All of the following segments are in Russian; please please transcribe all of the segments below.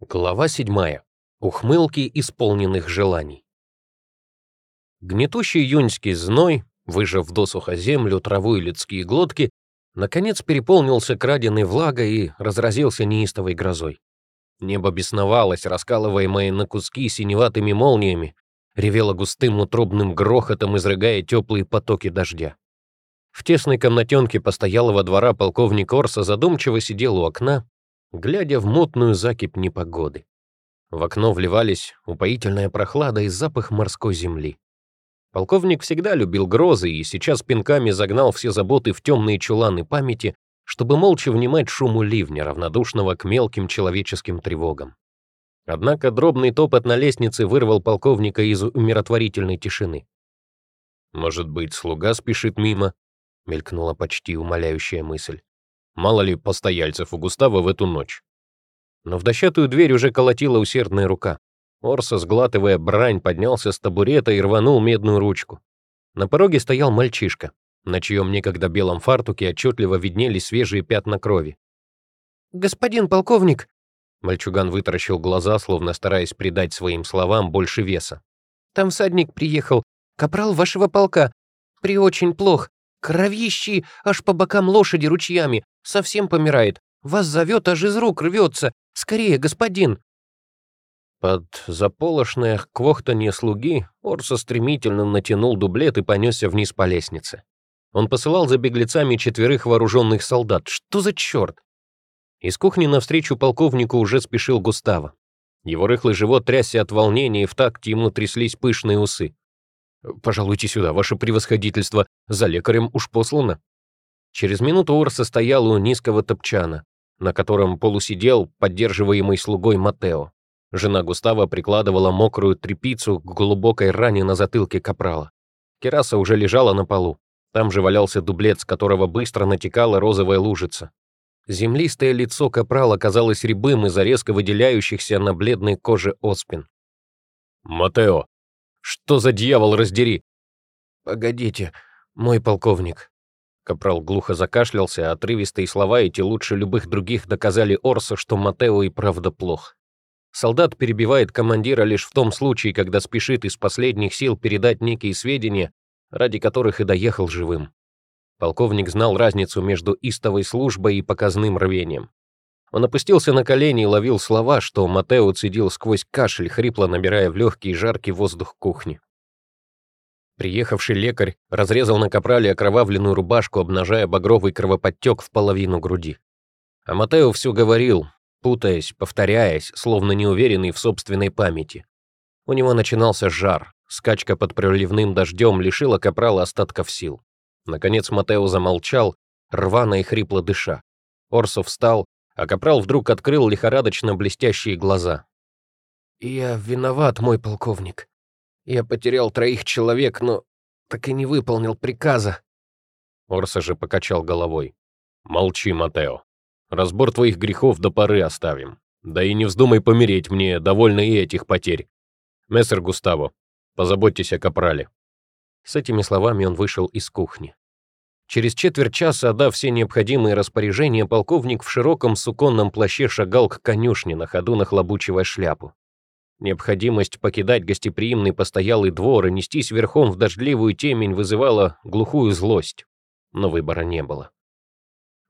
Глава 7. Ухмылки исполненных желаний. Гнетущий июньский зной, выжав досуха землю, траву и людские глотки, наконец переполнился краденой влагой и разразился неистовой грозой. Небо бесновалось, раскалываемое на куски синеватыми молниями, ревело густым утробным грохотом, изрыгая теплые потоки дождя. В тесной комнатенке постоялого двора полковник Орса задумчиво сидел у окна, глядя в мутную закипь непогоды. В окно вливались упоительная прохлада и запах морской земли. Полковник всегда любил грозы и сейчас пинками загнал все заботы в темные чуланы памяти, чтобы молча внимать шуму ливня, равнодушного к мелким человеческим тревогам. Однако дробный топот на лестнице вырвал полковника из умиротворительной тишины. «Может быть, слуга спешит мимо?» — мелькнула почти умоляющая мысль. Мало ли постояльцев у Густава в эту ночь. Но в дощатую дверь уже колотила усердная рука. Орса, сглатывая брань, поднялся с табурета и рванул медную ручку. На пороге стоял мальчишка, на чьем некогда белом фартуке отчетливо виднелись свежие пятна крови. «Господин полковник!» Мальчуган вытаращил глаза, словно стараясь придать своим словам больше веса. «Там всадник приехал, капрал вашего полка. При очень плох. Кровищи аж по бокам лошади ручьями. Совсем помирает. Вас зовет, аж из рук рвется. Скорее, господин!» Под заполошное квохтанье слуги Орса стремительно натянул дублет и понесся вниз по лестнице. Он посылал за беглецами четверых вооруженных солдат. Что за черт? Из кухни навстречу полковнику уже спешил Густаво. Его рыхлый живот трясся от волнения, и в такт ему тряслись пышные усы. «Пожалуйте сюда, ваше превосходительство, за лекарем уж послано». Через минуту Орса стоял у низкого топчана, на котором полусидел поддерживаемый слугой Матео. Жена Густава прикладывала мокрую трепицу к глубокой ране на затылке капрала. Кераса уже лежала на полу. Там же валялся дублет, с которого быстро натекала розовая лужица. Землистое лицо капрала казалось рябым из-за резко выделяющихся на бледной коже оспин. «Матео, что за дьявол раздери?» «Погодите, мой полковник». Капрал глухо закашлялся, а отрывистые слова эти лучше любых других доказали Орсу, что Матео и правда плох. Солдат перебивает командира лишь в том случае, когда спешит из последних сил передать некие сведения, ради которых и доехал живым. Полковник знал разницу между истовой службой и показным рвением. Он опустился на колени и ловил слова, что Матео цедил сквозь кашель, хрипло набирая в легкий жаркий воздух кухни. Приехавший лекарь разрезал на капрале окровавленную рубашку, обнажая багровый кровоподтек в половину груди. А Матео все говорил, путаясь, повторяясь, словно неуверенный в собственной памяти. У него начинался жар, скачка под проливным дождем лишила капрала остатков сил. Наконец Матео замолчал, рвано и хрипло дыша. Орсо встал, а Капрал вдруг открыл лихорадочно блестящие глаза. «Я виноват, мой полковник. Я потерял троих человек, но так и не выполнил приказа». Орса же покачал головой. «Молчи, Матео. Разбор твоих грехов до поры оставим. Да и не вздумай помереть мне, довольно и этих потерь. Мессер Густаво, позаботьтесь о Капрале». С этими словами он вышел из кухни. Через четверть часа, отдав все необходимые распоряжения, полковник в широком суконном плаще шагал к конюшне, на ходу нахлобучивая шляпу. Необходимость покидать гостеприимный постоялый двор и нестись верхом в дождливую темень вызывала глухую злость. Но выбора не было.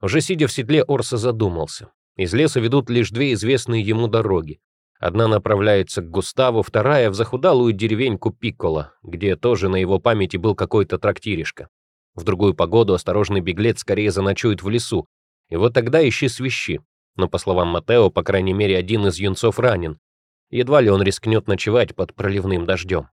Уже сидя в седле, Орса задумался. Из леса ведут лишь две известные ему дороги. Одна направляется к Густаву, вторая — в захудалую деревеньку Пиккола, где тоже на его памяти был какой-то трактиришка. В другую погоду осторожный беглец скорее заночует в лесу. И вот тогда ищи свищи. Но, по словам Матео, по крайней мере, один из юнцов ранен. Едва ли он рискнет ночевать под проливным дождем.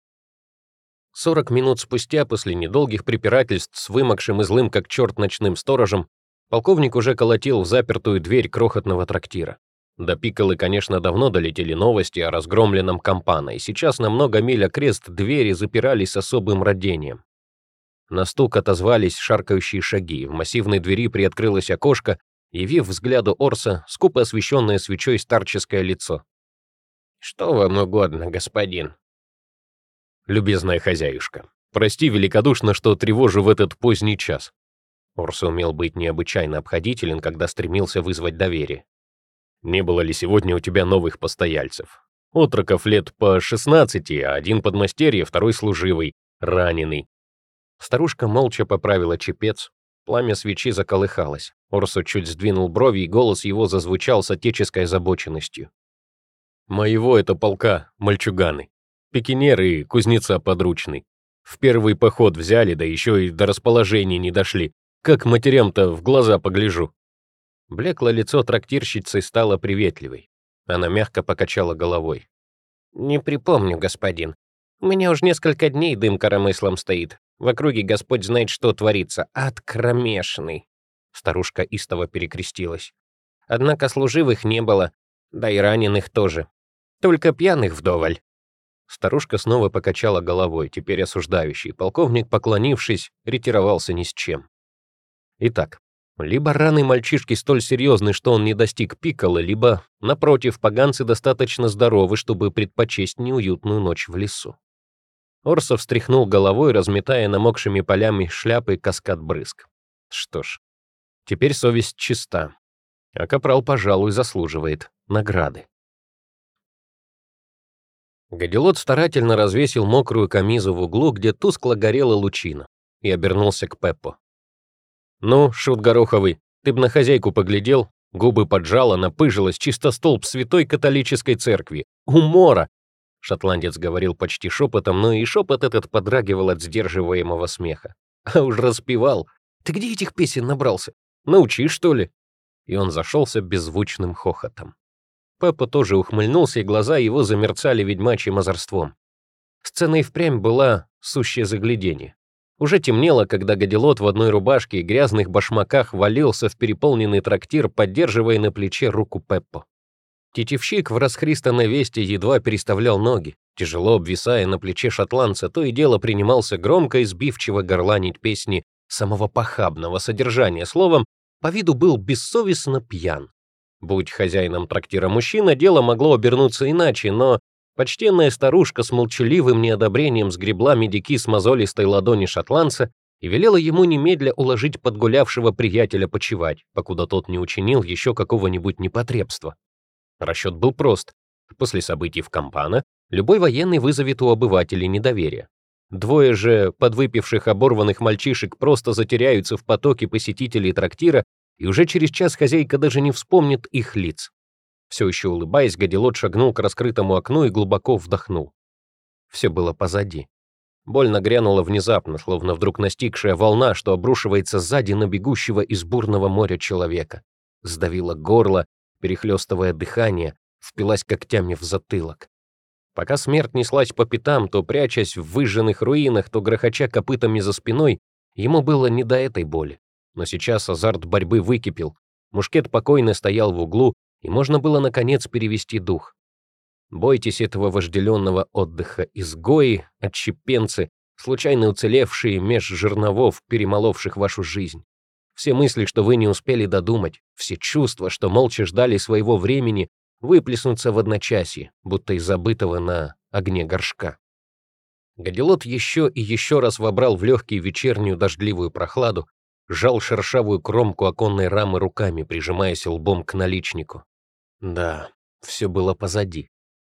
Сорок минут спустя, после недолгих препирательств с вымокшим и злым как черт ночным сторожем, полковник уже колотил в запертую дверь крохотного трактира. До Пиколы, конечно, давно долетели новости о разгромленном Кампана, и сейчас на много миль окрест двери запирались с особым родением. На стук отозвались шаркающие шаги. В массивной двери приоткрылось окошко, явив взгляду Орса скупо освещенное свечой старческое лицо. «Что вам угодно, господин?» «Любезная хозяюшка, прости великодушно, что тревожу в этот поздний час». Орс умел быть необычайно обходителен, когда стремился вызвать доверие. не было ли сегодня у тебя новых постояльцев. Отроков лет по 16, а один подмастерье, второй служивый, раненый. Старушка молча поправила чепец. Пламя свечи заколыхалось. Орсо чуть сдвинул брови, и голос его зазвучал с отеческой озабоченностью. «Моего это полка, мальчуганы. Пекинер и кузнеца подручный. В первый поход взяли, да еще и до расположения не дошли. Как матерям-то в глаза погляжу. Блекло лицо трактирщицы стало приветливой. Она мягко покачала головой. «Не припомню, господин. У меня уж несколько дней дым коромыслом стоит. В округе Господь знает, что творится. Ад кромешный». Старушка истово перекрестилась. Однако служивых не было, да и раненых тоже. Только пьяных вдоволь. Старушка снова покачала головой, теперь осуждающий. Полковник, поклонившись, ретировался ни с чем. Итак, либо раны мальчишки столь серьезны, что он не достиг пикала, либо, напротив, поганцы достаточно здоровы, чтобы предпочесть неуютную ночь в лесу. Орсов встряхнул головой, разметая намокшими полями шляпы каскад брызг. Что ж, теперь совесть чиста, а капрал, пожалуй, заслуживает награды. Гадилот старательно развесил мокрую камизу в углу, где тускло горела лучина, и обернулся к Пеппо. «Ну, шут гороховый, ты б на хозяйку поглядел, губы поджала, напыжилась, чисто столб святой католической церкви. Умора!» Шотландец говорил почти шепотом, но и шепот этот подрагивал от сдерживаемого смеха. А уж распевал. «Ты где этих песен набрался? Научи, что ли?» И он зашелся беззвучным хохотом. Пеппа тоже ухмыльнулся, и глаза его замерцали ведьмачьим озорством. Сцена и впрямь была сущее заглядение. Уже темнело, когда Гадилот в одной рубашке и грязных башмаках валился в переполненный трактир, поддерживая на плече руку Пеппо. Тетевщик в расхристанной весте едва переставлял ноги, тяжело обвисая на плече шотландца, то и дело принимался громко и сбивчиво горланить песни самого похабного содержания, словом, по виду был бессовестно пьян. Будь хозяином трактира мужчина, дело могло обернуться иначе, но Почтенная старушка с молчаливым неодобрением сгребла медики с мозолистой ладони шотландца и велела ему немедля уложить подгулявшего приятеля почевать, покуда тот не учинил еще какого-нибудь непотребства. Расчет был прост. После событий в Кампана любой военный вызовет у обывателей недоверие. Двое же подвыпивших оборванных мальчишек просто затеряются в потоке посетителей трактира, и уже через час хозяйка даже не вспомнит их лиц. Все еще улыбаясь, Гадилот шагнул к раскрытому окну и глубоко вдохнул. Все было позади. Боль нагрянула внезапно, словно вдруг настигшая волна, что обрушивается сзади на бегущего из бурного моря человека. Сдавила горло, перехлестывая дыхание, впилась когтями в затылок. Пока смерть неслась по пятам, то прячась в выжженных руинах, то грохоча копытами за спиной, ему было не до этой боли. Но сейчас азарт борьбы выкипел. Мушкет покойно стоял в углу, и можно было, наконец, перевести дух. Бойтесь этого вожделенного отдыха, изгои, отщепенцы, случайно уцелевшие меж жерновов, перемоловших вашу жизнь. Все мысли, что вы не успели додумать, все чувства, что молча ждали своего времени, выплеснутся в одночасье, будто из забытого на огне горшка. Гадилот еще и еще раз вобрал в легкий вечернюю дождливую прохладу, сжал шершавую кромку оконной рамы руками, прижимаясь лбом к наличнику. Да, все было позади.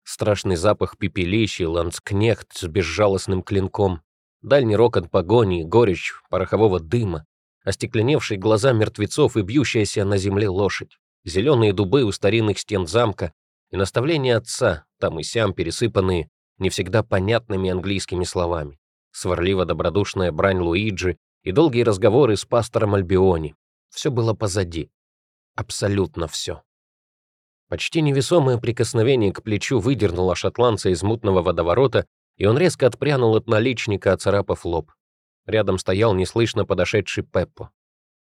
Страшный запах пепелища, ланскнехт с безжалостным клинком, дальний рокот погони, горечь порохового дыма, остекленевшие глаза мертвецов и бьющаяся на земле лошадь, зеленые дубы у старинных стен замка и наставления отца, там и сям пересыпанные не всегда понятными английскими словами, сварливо-добродушная брань Луиджи и долгие разговоры с пастором Альбиони. Все было позади. Абсолютно все. Почти невесомое прикосновение к плечу выдернуло шотландца из мутного водоворота, и он резко отпрянул от наличника, оцарапав лоб. Рядом стоял неслышно подошедший Пеппо.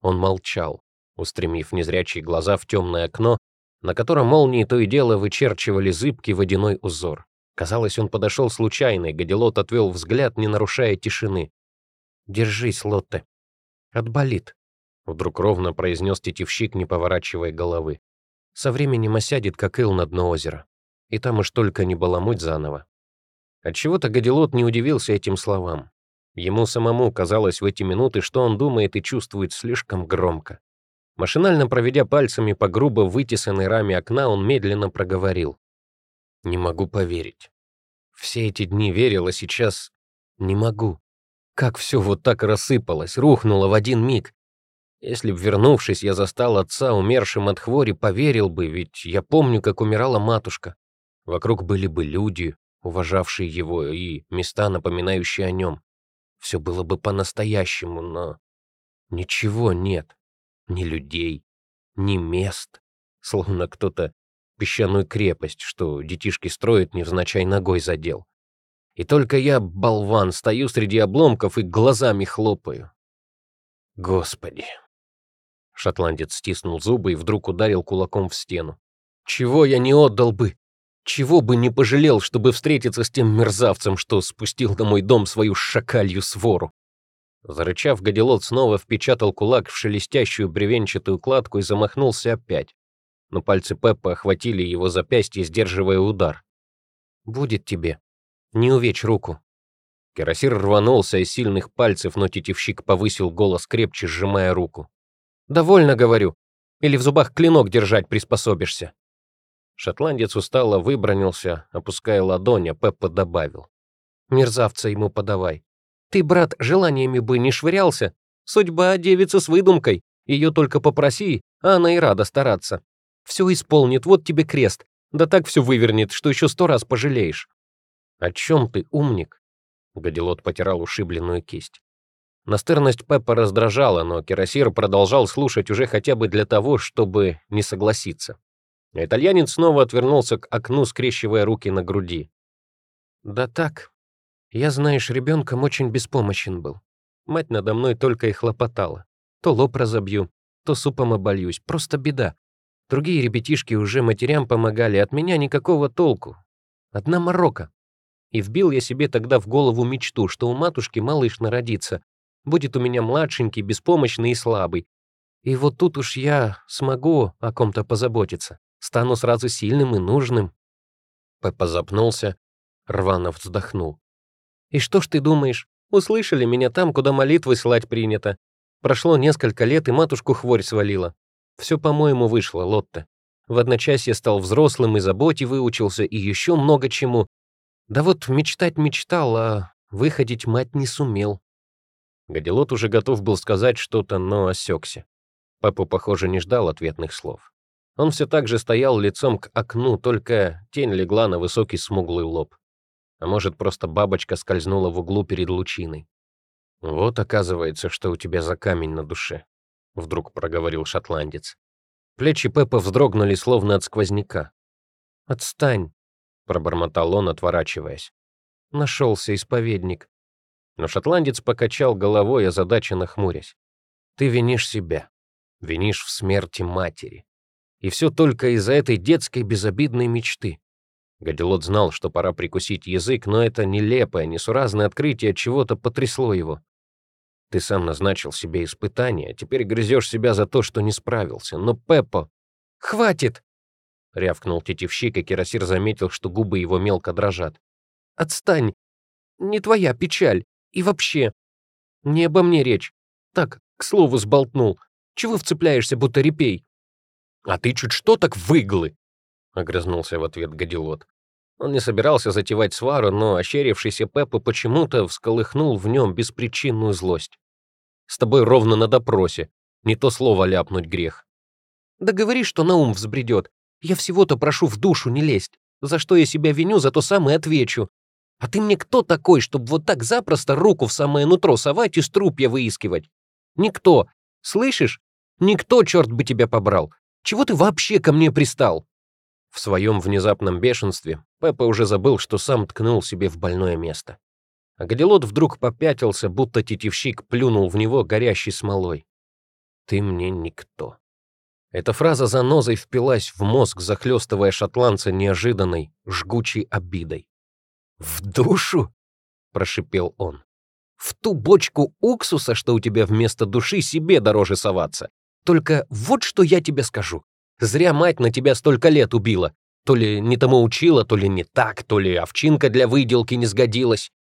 Он молчал, устремив незрячие глаза в темное окно, на котором молнии то и дело вычерчивали зыбкий водяной узор. Казалось, он подошел случайно, и Гадилот отвел взгляд, не нарушая тишины. «Держись, Лотте. Отболит», — вдруг ровно произнес тетивщик, не поворачивая головы. «Со временем осядет, как ил на дно озера. И там уж только не баламуть заново». Отчего-то Гадилот не удивился этим словам. Ему самому казалось в эти минуты, что он думает и чувствует слишком громко. Машинально проведя пальцами по грубо вытесанной раме окна, он медленно проговорил. «Не могу поверить. Все эти дни верил, а сейчас не могу. Как все вот так рассыпалось, рухнуло в один миг. Если б, вернувшись, я застал отца умершим от хвори, поверил бы, ведь я помню, как умирала матушка. Вокруг были бы люди, уважавшие его, и места, напоминающие о нем. Все было бы по-настоящему, но ничего нет. Ни людей, ни мест. Словно кто-то песчаную крепость, что детишки строят, невзначай ногой задел. И только я, болван, стою среди обломков и глазами хлопаю. Господи. Шотландец стиснул зубы и вдруг ударил кулаком в стену. Чего я не отдал бы? Чего бы не пожалел, чтобы встретиться с тем мерзавцем, что спустил на мой дом свою шакалью свору? Зарычав, Гадилот снова впечатал кулак в шелестящую бревенчатую кладку и замахнулся опять. Но пальцы Пеппа охватили его запястье, сдерживая удар. «Будет тебе. Не увечь руку». Кирасир рванулся из сильных пальцев, но тетивщик повысил голос крепче, сжимая руку. «Довольно, говорю. Или в зубах клинок держать приспособишься». Шотландец устало выбронился, опуская ладонь, а Пеппа добавил. «Мерзавца ему подавай. Ты, брат, желаниями бы не швырялся. Судьба девица с выдумкой. Ее только попроси, а она и рада стараться. Все исполнит, вот тебе крест. Да так все вывернет, что еще сто раз пожалеешь». «О чем ты, умник?» Гадилот потирал ушибленную кисть. Настырность Пеппа раздражала, но Кирасир продолжал слушать уже хотя бы для того, чтобы не согласиться. Итальянец снова отвернулся к окну, скрещивая руки на груди. «Да так. Я, знаешь, ребенком очень беспомощен был. Мать надо мной только и хлопотала. То лоб разобью, то супом обольюсь. Просто беда. Другие ребятишки уже матерям помогали, от меня никакого толку. Одна морока. И вбил я себе тогда в голову мечту, что у матушки малыш народится, будет у меня младшенький, беспомощный и слабый. И вот тут уж я смогу о ком-то позаботиться. Стану сразу сильным и нужным». Пеппа запнулся, рвано вздохнул. «И что ж ты думаешь? Услышали меня там, куда молитвы слать принято. Прошло несколько лет, и матушку хворь свалила. Все, по-моему, вышло, Лотте. В одночасье стал взрослым, и заботе выучился, и еще много чему. Да вот мечтать мечтал, а выходить мать не сумел. Гадилот уже готов был сказать что-то, но осекся. Папа, похоже, не ждал ответных слов. Он все так же стоял лицом к окну, только тень легла на высокий смуглый лоб. А может, просто бабочка скользнула в углу перед лучиной. «Вот, оказывается, что у тебя за камень на душе», — вдруг проговорил шотландец. Плечи Пеппа вздрогнули, словно от сквозняка. «Отстань», — пробормотал он, отворачиваясь. Нашелся исповедник. Но шотландец покачал головой, озадаченно хмурясь. «Ты винишь себя. Винишь в смерти матери. И все только из-за этой детской безобидной мечты». Гадилот знал, что пора прикусить язык, но это нелепое, несуразное открытие чего-то потрясло его. Ты сам назначил себе испытание, а теперь грызешь себя за то, что не справился. Но, Пеппо... «Хватит!» — рявкнул тетивщик, и Кирасир заметил, что губы его мелко дрожат. «Отстань! Не твоя печаль. И вообще, не обо мне речь. Так, к слову, сболтнул. Чего вцепляешься, будто репей? А ты чуть что так выглы, огрызнулся в ответ Гадилот. Он не собирался затевать свару, но ощерившийся Пеппа почему-то всколыхнул в нем беспричинную злость. «С тобой ровно на допросе. Не то слово ляпнуть грех». «Да говори, что на ум взбредет. Я всего-то прошу в душу не лезть. За что я себя виню, за то сам и отвечу. А ты мне кто такой, чтобы вот так запросто руку в самое нутро совать и струпья выискивать? Никто. Слышишь? Никто, черт бы тебя побрал. Чего ты вообще ко мне пристал?» В своем внезапном бешенстве Пеппа уже забыл, что сам ткнул себе в больное место. А Гадилот вдруг попятился, будто тетивщик плюнул в него горящей смолой. «Ты мне никто». Эта фраза занозой впилась в мозг, захлестывая шотландца неожиданной, жгучей обидой. «В душу?» — прошипел он. «В ту бочку уксуса, что у тебя вместо души, себе дороже соваться. Только вот что я тебе скажу. Зря мать на тебя столько лет убила. То ли не тому учила, то ли не так, то ли овчинка для выделки не сгодилась».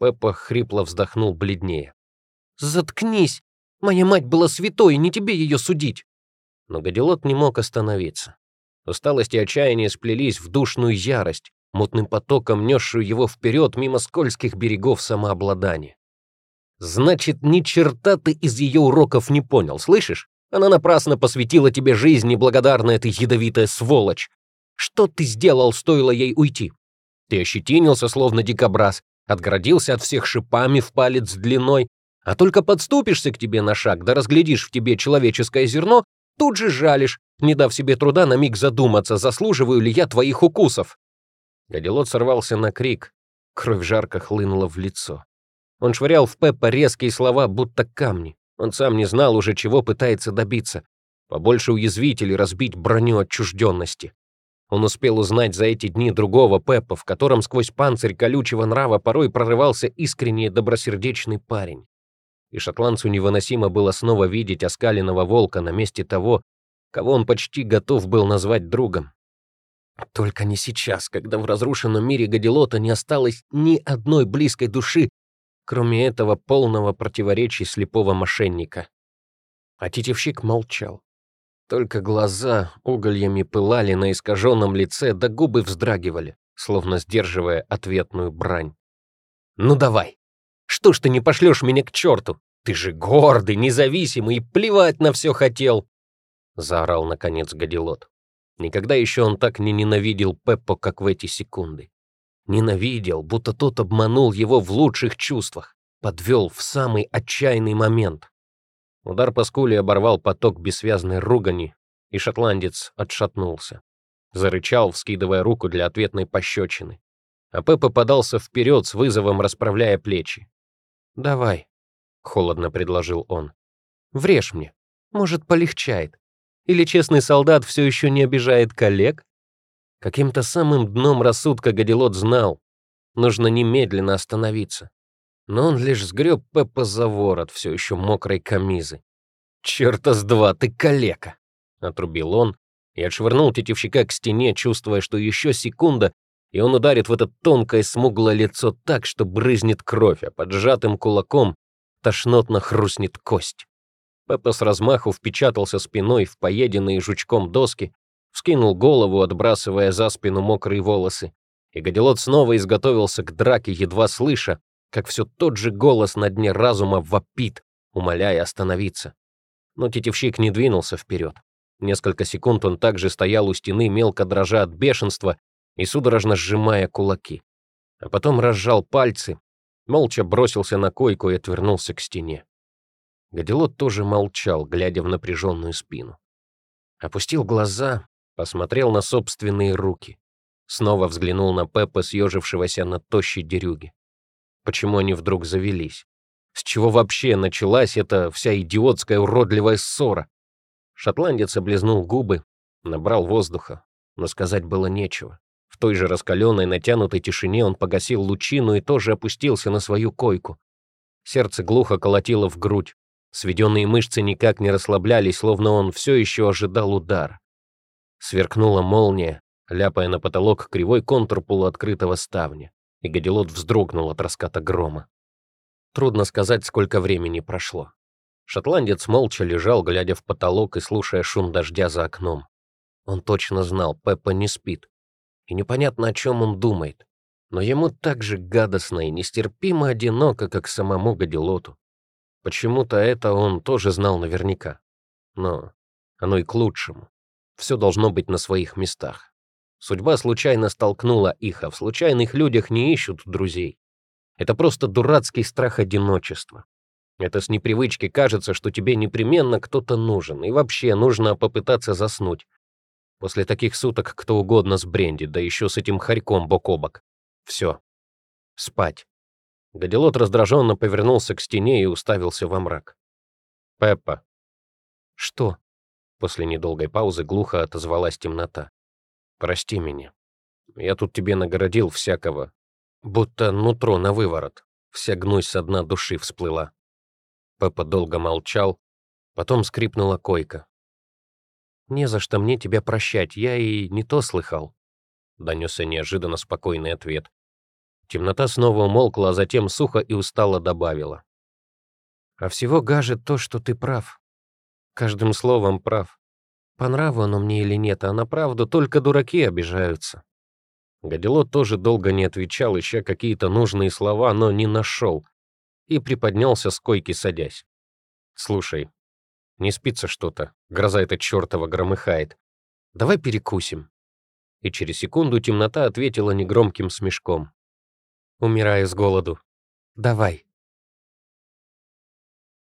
Пеппа хрипло вздохнул бледнее. «Заткнись! Моя мать была святой, не тебе ее судить!» Но Гадилот не мог остановиться. Усталость и отчаяние сплелись в душную ярость, мутным потоком несшую его вперед мимо скользких берегов самообладания. «Значит, ни черта ты из ее уроков не понял, слышишь? Она напрасно посвятила тебе жизнь, неблагодарная эта ядовитая сволочь. Что ты сделал, стоило ей уйти? Ты ощетинился, словно дикобраз, отгородился от всех шипами в палец длиной, а только подступишься к тебе на шаг, да разглядишь в тебе человеческое зерно, тут же жалишь, не дав себе труда на миг задуматься, заслуживаю ли я твоих укусов. Гадилот сорвался на крик, кровь жарко хлынула в лицо. Он швырял в Пеппа резкие слова, будто камни. Он сам не знал уже, чего пытается добиться. Побольше уязвить или разбить броню отчужденности. Он успел узнать за эти дни другого Пеппа, в котором сквозь панцирь колючего нрава порой прорывался искренний и добросердечный парень. И шотландцу невыносимо было снова видеть оскаленного волка на месте того, кого он почти готов был назвать другом. Только не сейчас, когда в разрушенном мире Гадилота не осталось ни одной близкой души, кроме этого полного противоречий слепого мошенника. А тетевщик молчал. Только глаза угольями пылали на искаженном лице, да губы вздрагивали, словно сдерживая ответную брань. «Ну давай! Что ж ты не пошлешь меня к черту? Ты же гордый, независимый и плевать на все хотел!» Заорал, наконец, Гадилот. Никогда еще он так не ненавидел Пеппо, как в эти секунды. Ненавидел, будто тот обманул его в лучших чувствах, подвел в самый отчаянный момент. Удар по скуле оборвал поток бессвязной ругани, и шотландец отшатнулся. Зарычал, вскидывая руку для ответной пощечины. А Пеппа подался вперед с вызовом, расправляя плечи. «Давай», — холодно предложил он. «Врежь мне. Может, полегчает. Или честный солдат все еще не обижает коллег?» Каким-то самым дном рассудка Гадилот знал, нужно немедленно остановиться. Но он лишь сгреб Пеппа за ворот, все еще мокрой камизы. «Черта с два, ты калека!» — отрубил он и отшвырнул тетивщика к стене, чувствуя, что еще секунда, и он ударит в это тонкое смуглое лицо так, что брызнет кровь, а под сжатым кулаком тошнотно хрустнет кость. Пеппа с размаху впечатался спиной в поеденные жучком доски, вскинул голову, отбрасывая за спину мокрые волосы, и Гадилот снова изготовился к драке, едва слыша, как все тот же голос на дне разума вопит, умоляя остановиться. Но тетивщик не двинулся вперед. Несколько секунд он также стоял у стены, мелко дрожа от бешенства и судорожно сжимая кулаки. А потом разжал пальцы, молча бросился на койку и отвернулся к стене. Гадилот тоже молчал, глядя в напряженную спину. Опустил глаза, посмотрел на собственные руки. Снова взглянул на Пеппа, съежившегося на тощей дерюге. Почему они вдруг завелись? С чего вообще началась эта вся идиотская уродливая ссора? Шотландец облизнул губы, набрал воздуха, но сказать было нечего. В той же раскаленной, натянутой тишине он погасил лучину и тоже опустился на свою койку. Сердце глухо колотило в грудь. Сведенные мышцы никак не расслаблялись, словно он все еще ожидал удара. Сверкнула молния, ляпая на потолок кривой контур полуоткрытого ставня, и Гадилот вздрогнул от раската грома. Трудно сказать, сколько времени прошло. Шотландец молча лежал, глядя в потолок и слушая шум дождя за окном. Он точно знал, Пеппа не спит. И непонятно, о чем он думает. Но ему так же гадостно и нестерпимо одиноко, как самому Гадилоту. Почему-то это он тоже знал наверняка. Но оно и к лучшему. Все должно быть на своих местах. Судьба случайно столкнула их, а в случайных людях не ищут друзей. Это просто дурацкий страх одиночества. Это с непривычки кажется, что тебе непременно кто-то нужен, и вообще нужно попытаться заснуть. После таких суток кто угодно сбрендит, да еще с этим хорьком бок о бок. Все. Спать. Гадилот раздраженно повернулся к стене и уставился во мрак. «Пеппа». «Что?» После недолгой паузы глухо отозвалась темнота. «Прости меня. Я тут тебе нагородил всякого. Будто нутро на выворот. Вся гнусь со дна души всплыла». Пеппа долго молчал, потом скрипнула койка. «Не за что мне тебя прощать, я и не то слыхал», — донесся неожиданно спокойный ответ. Темнота снова умолкла, а затем сухо и устало добавила. «А всего гажет то, что ты прав. Каждым словом прав. По нраву оно мне или нет, а на правду только дураки обижаются. Гадилот тоже долго не отвечал, ища какие-то нужные слова, но не нашел. И приподнялся с койки, садясь. «Слушай, не спится что-то. Гроза эта чертова громыхает. Давай перекусим». И через секунду темнота ответила негромким смешком. «Умираю с голоду. Давай».